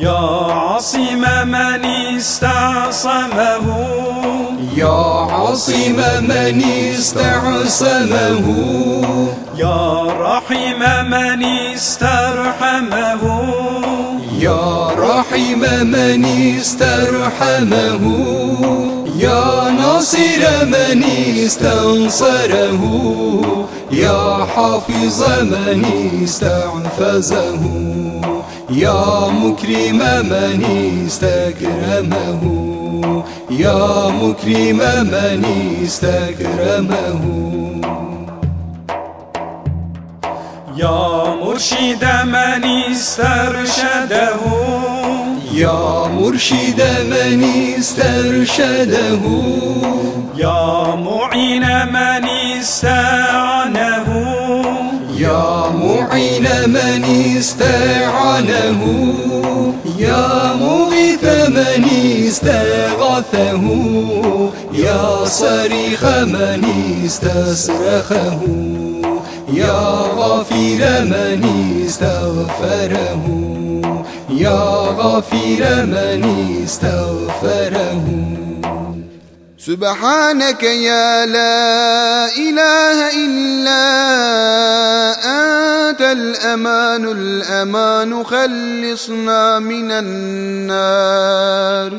يا عاصم من استعصمه. يا عاصم من استعصمه. يا رحيم من استرحمه. يا رحيم من استرحمه. يا ناصر من استنصره. يا حافظ من استعفزه يا مكرم من استكرمه يا مكرم من استكرمه يا مرشد من استرشده يا مرشد من استرشده يا معين من استعانه يا معين من استعانه يا مغيث من استغاثه؟ يا صريخ من استصرخه يا غافر من استغفره؟ يا غافر من استغفره؟ سبحانك يا لا إله إلا الأمان الأمان خلصنا من النار.